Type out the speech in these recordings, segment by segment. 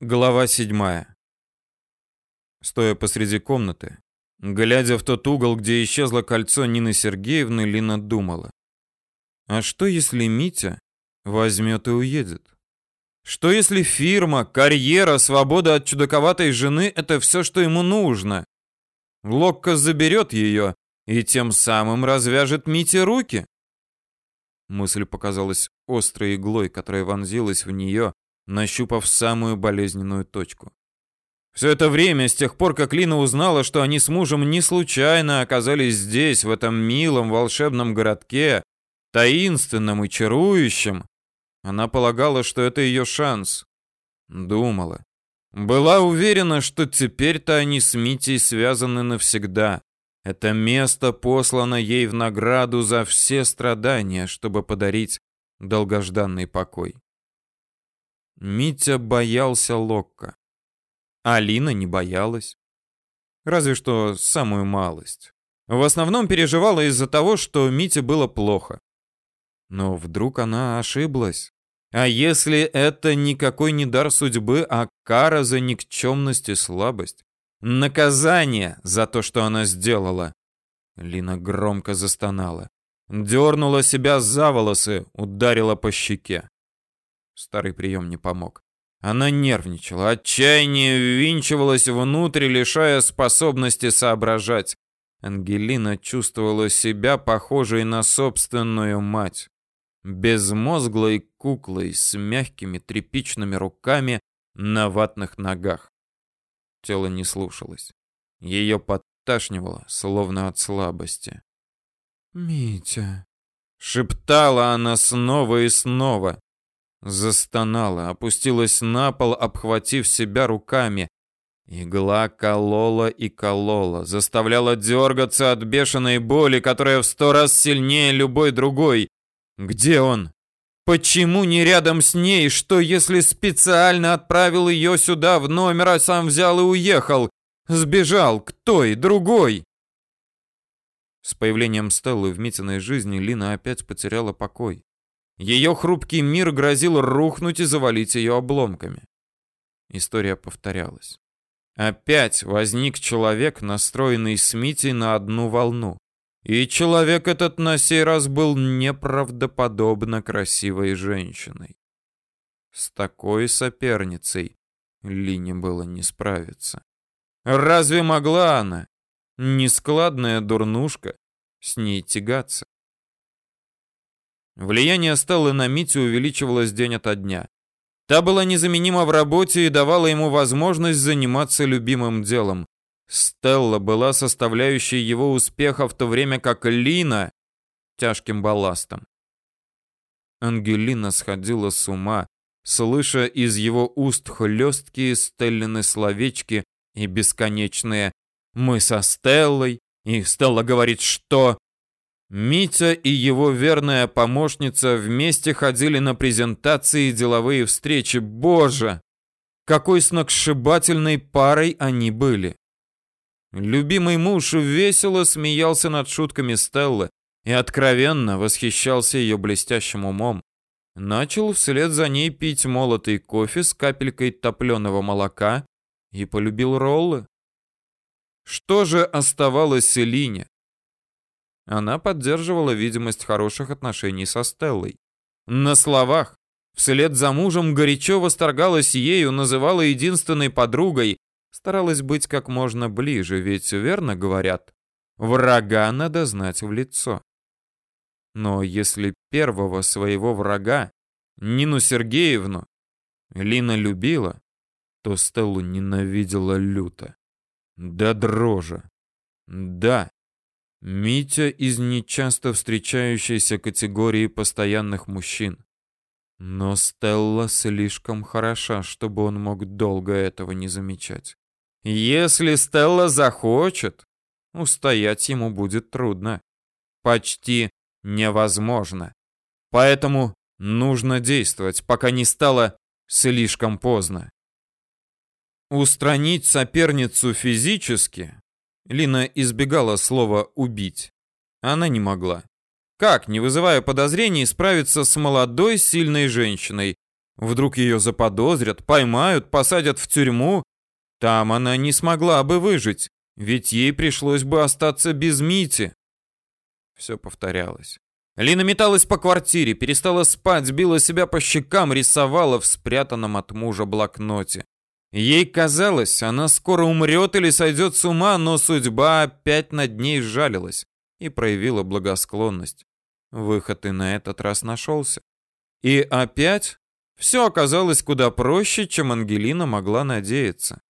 Глава седьмая. Стоя посреди комнаты, глядя в тот угол, где исчезло кольцо Нины Сергеевны, Лина думала. А что если Митя возьмет и уедет? Что если фирма, карьера, свобода от чудаковатой жены – это все, что ему нужно? Локко заберет ее и тем самым развяжет Мите руки? Мысль показалась острой иглой, которая вонзилась в нее, нащупав самую болезненную точку. Все это время, с тех пор, как Лина узнала, что они с мужем не случайно оказались здесь, в этом милом волшебном городке, таинственном и чарующем, она полагала, что это ее шанс. Думала. Была уверена, что теперь-то они с Митей связаны навсегда. Это место послано ей в награду за все страдания, чтобы подарить долгожданный покой. Митя боялся Локка. Алина не боялась. Разве что самую малость. В основном переживала из-за того, что Мите было плохо. Но вдруг она ошиблась. А если это никакой не дар судьбы, а кара за никчемность и слабость? Наказание за то, что она сделала. Лина громко застонала. Дернула себя за волосы, ударила по щеке. Старый прием не помог. Она нервничала, отчаяние ввинчивалось внутрь, лишая способности соображать. Ангелина чувствовала себя похожей на собственную мать. Безмозглой куклой с мягкими тряпичными руками на ватных ногах. Тело не слушалось. Ее подташнивало, словно от слабости. «Митя», — шептала она снова и снова. Застонала, опустилась на пол, обхватив себя руками. Игла колола и колола, заставляла дергаться от бешеной боли, которая в сто раз сильнее любой другой. Где он? Почему не рядом с ней? Что, если специально отправил ее сюда в номер, а сам взял и уехал? Сбежал к той, другой? С появлением Стеллы в Митиной жизни Лина опять потеряла покой. Ее хрупкий мир грозил рухнуть и завалить ее обломками. История повторялась. Опять возник человек, настроенный с Митей на одну волну. И человек этот на сей раз был неправдоподобно красивой женщиной. С такой соперницей Лине было не справиться. Разве могла она, нескладная дурнушка, с ней тягаться? Влияние Стеллы на Митю увеличивалось день ото дня. Та была незаменима в работе и давала ему возможность заниматься любимым делом. Стелла была составляющей его успеха в то время как Лина — тяжким балластом. Ангелина сходила с ума, слыша из его уст хлесткие Стеллины словечки и бесконечные «Мы со Стеллой», и Стелла говорит «Что?», Митя и его верная помощница вместе ходили на презентации и деловые встречи. Боже, какой сногсшибательной парой они были. Любимый муж весело смеялся над шутками Стеллы и откровенно восхищался ее блестящим умом. Начал вслед за ней пить молотый кофе с капелькой топленого молока и полюбил роллы. Что же оставалось Элине? Она поддерживала видимость хороших отношений со Стеллой. На словах, вслед за мужем горячо восторгалась ею, называла единственной подругой, старалась быть как можно ближе, ведь верно говорят, врага надо знать в лицо. Но если первого своего врага, Нину Сергеевну, Лина любила, то Стеллу ненавидела люто. Да дрожи. Да, Митя из нечасто встречающейся категории постоянных мужчин. Но Стелла слишком хороша, чтобы он мог долго этого не замечать. Если Стелла захочет, устоять ему будет трудно. Почти невозможно. Поэтому нужно действовать, пока не стало слишком поздно. Устранить соперницу физически Лина избегала слова «убить». Она не могла. Как, не вызывая подозрений, справиться с молодой, сильной женщиной? Вдруг ее заподозрят, поймают, посадят в тюрьму. Там она не смогла бы выжить, ведь ей пришлось бы остаться без Мити. Все повторялось. Лина металась по квартире, перестала спать, била себя по щекам, рисовала в спрятанном от мужа блокноте. Ей казалось, она скоро умрет или сойдет с ума, но судьба опять над ней жалилась и проявила благосклонность. Выход и на этот раз нашелся. И опять все оказалось куда проще, чем Ангелина могла надеяться.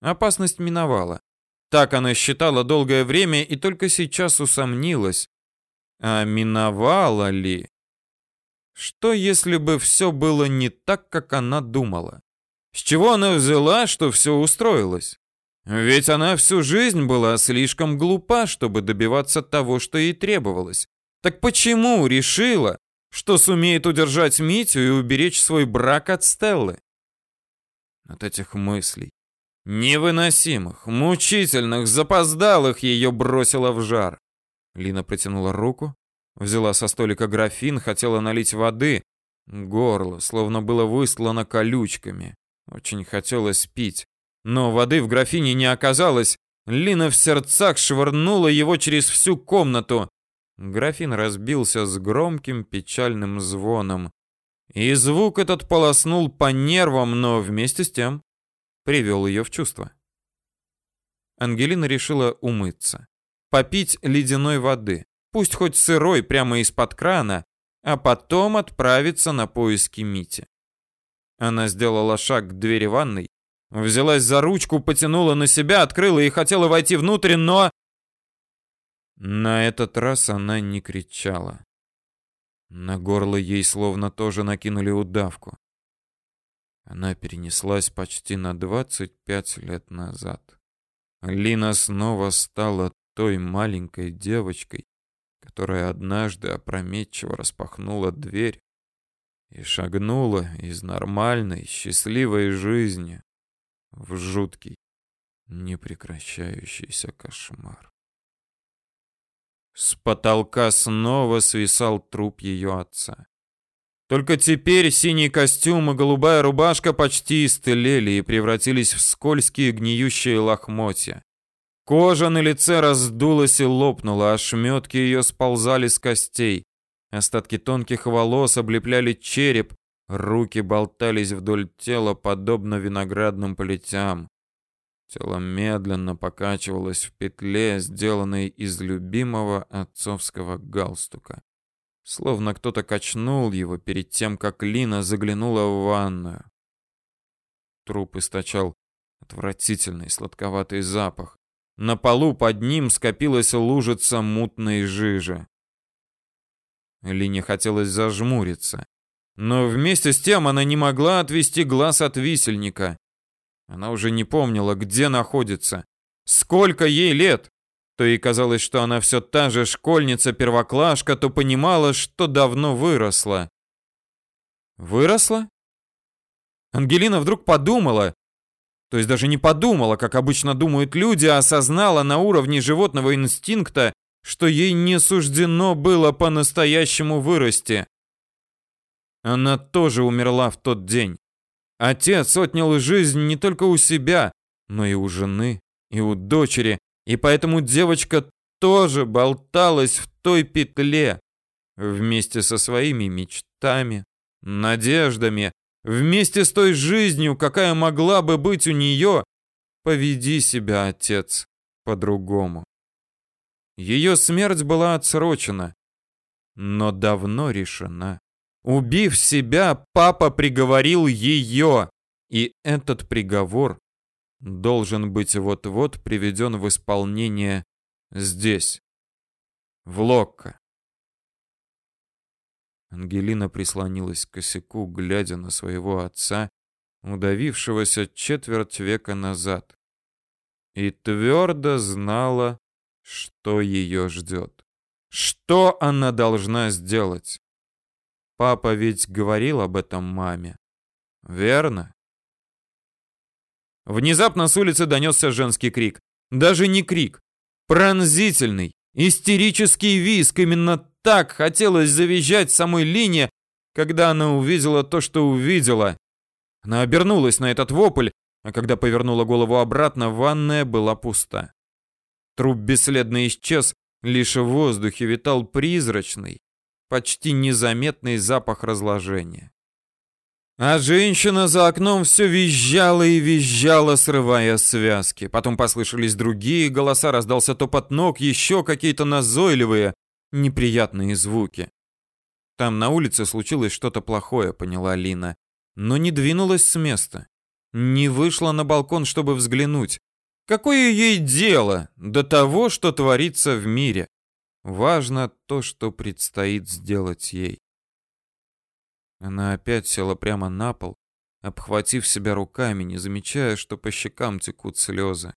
Опасность миновала. Так она считала долгое время и только сейчас усомнилась. А миновала ли? Что если бы все было не так, как она думала? С чего она взяла, что все устроилось? Ведь она всю жизнь была слишком глупа, чтобы добиваться того, что ей требовалось. Так почему решила, что сумеет удержать Митю и уберечь свой брак от Стеллы? От этих мыслей, невыносимых, мучительных, запоздалых, ее бросило в жар. Лина протянула руку, взяла со столика графин, хотела налить воды. Горло словно было выслано колючками. Очень хотелось пить, но воды в графине не оказалось. Лина в сердцах швырнула его через всю комнату. Графин разбился с громким печальным звоном. И звук этот полоснул по нервам, но вместе с тем привел ее в чувство. Ангелина решила умыться, попить ледяной воды, пусть хоть сырой прямо из-под крана, а потом отправиться на поиски Мити. Она сделала шаг к двери ванной, взялась за ручку, потянула на себя, открыла и хотела войти внутрь, но... На этот раз она не кричала. На горло ей словно тоже накинули удавку. Она перенеслась почти на 25 лет назад. Лина снова стала той маленькой девочкой, которая однажды опрометчиво распахнула дверь и шагнула из нормальной, счастливой жизни в жуткий, непрекращающийся кошмар. С потолка снова свисал труп ее отца. Только теперь синий костюм и голубая рубашка почти истлели и превратились в скользкие гниющие лохмотья. Кожа на лице раздулась и лопнула, ошметки ее сползали с костей. Остатки тонких волос облепляли череп, руки болтались вдоль тела, подобно виноградным плетям. Тело медленно покачивалось в петле, сделанной из любимого отцовского галстука. Словно кто-то качнул его перед тем, как Лина заглянула в ванную. Труп источал отвратительный сладковатый запах. На полу под ним скопилась лужица мутной жижи. Лине хотелось зажмуриться. Но вместе с тем она не могла отвести глаз от висельника. Она уже не помнила, где находится, сколько ей лет. То ей казалось, что она все та же школьница-первоклашка, то понимала, что давно выросла. Выросла? Ангелина вдруг подумала, то есть даже не подумала, как обычно думают люди, а осознала на уровне животного инстинкта, что ей не суждено было по-настоящему вырасти. Она тоже умерла в тот день. Отец отнял жизнь не только у себя, но и у жены, и у дочери, и поэтому девочка тоже болталась в той петле вместе со своими мечтами, надеждами, вместе с той жизнью, какая могла бы быть у нее. Поведи себя, отец, по-другому. Ее смерть была отсрочена, но давно решена. Убив себя, папа приговорил ее, и этот приговор должен быть вот-вот приведен в исполнение здесь, в Локко. Ангелина прислонилась к косяку, глядя на своего отца, удавившегося четверть века назад, и твердо знала, что ее ждет? Что она должна сделать? Папа ведь говорил об этом маме. Верно? Внезапно с улицы донесся женский крик. Даже не крик. Пронзительный, истерический визг. Именно так хотелось завизжать самой Лине, когда она увидела то, что увидела. Она обернулась на этот вопль, а когда повернула голову обратно, ванная была пуста. Труп бесследно исчез, лишь в воздухе витал призрачный, почти незаметный запах разложения. А женщина за окном все визжала и визжала, срывая связки. Потом послышались другие голоса, раздался топот ног, еще какие-то назойливые, неприятные звуки. Там на улице случилось что-то плохое, поняла Лина, но не двинулась с места. Не вышла на балкон, чтобы взглянуть. Какое ей дело до того, что творится в мире? Важно то, что предстоит сделать ей. Она опять села прямо на пол, обхватив себя руками, не замечая, что по щекам текут слезы.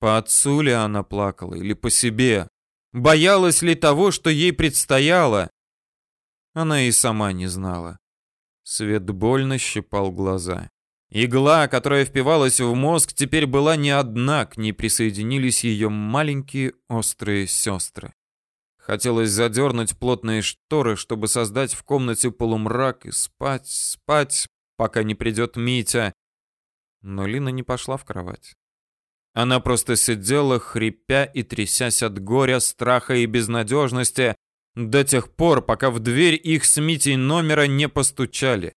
По отцу ли она плакала или по себе? Боялась ли того, что ей предстояло? Она и сама не знала. Свет больно щипал глаза. Игла, которая впивалась в мозг, теперь была не одна, к ней присоединились ее маленькие острые сестры. Хотелось задернуть плотные шторы, чтобы создать в комнате полумрак и спать, спать, пока не придет Митя. Но Лина не пошла в кровать. Она просто сидела, хрипя и трясясь от горя, страха и безнадежности, до тех пор, пока в дверь их с Митей номера не постучали.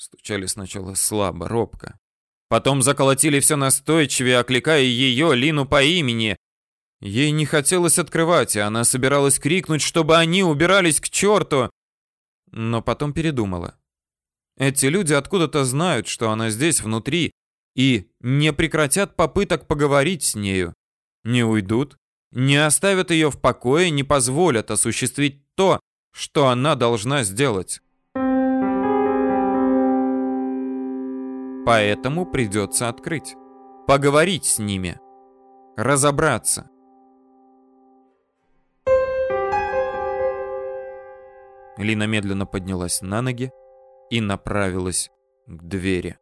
Стучали сначала слабо, робко. Потом заколотили все настойчивее, окликая ее, Лину, по имени. Ей не хотелось открывать, и она собиралась крикнуть, чтобы они убирались к черту. Но потом передумала. Эти люди откуда-то знают, что она здесь, внутри, и не прекратят попыток поговорить с нею. Не уйдут, не оставят ее в покое, не позволят осуществить то, что она должна сделать. Поэтому придется открыть. Поговорить с ними. Разобраться. Лина медленно поднялась на ноги и направилась к двери.